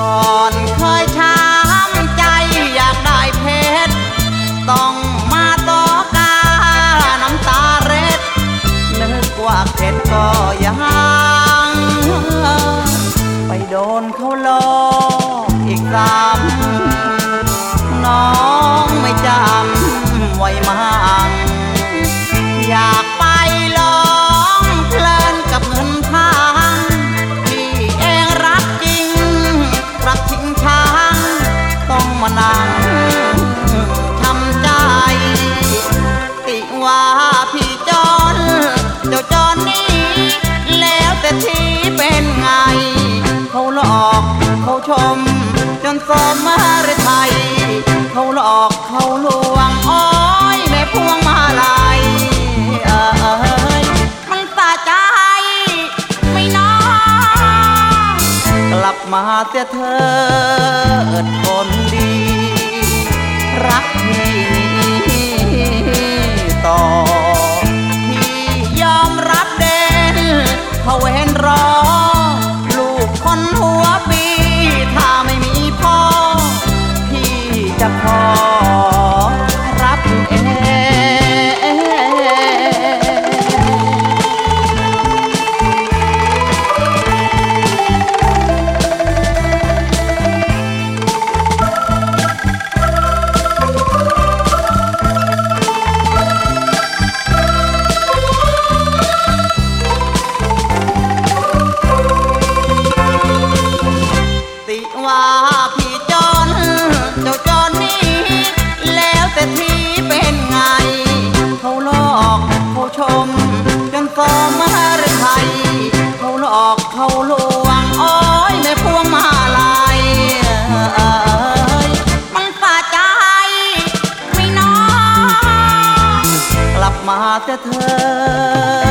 ก่อนเคยช้ำใจอยากได้เพชร ต้องมาตอกาน้ำตาเร็ด นึกว่าเข็ดก็ยัง ไปโดนเขาหลอก ทำใจ ติว่าพี่จอนเจ้าจอนนี้ แล้วแต่ที่เป็นไง เขาหลอกเขาชม จนสมมาหรือไทย เขาหลอกเขาลวงอ้อยแม่พวงมาลัยเอ้ยมันสะใจไม่น้อง กลับมาเสียเถิด จะขอ มาเสียเถิดคนดี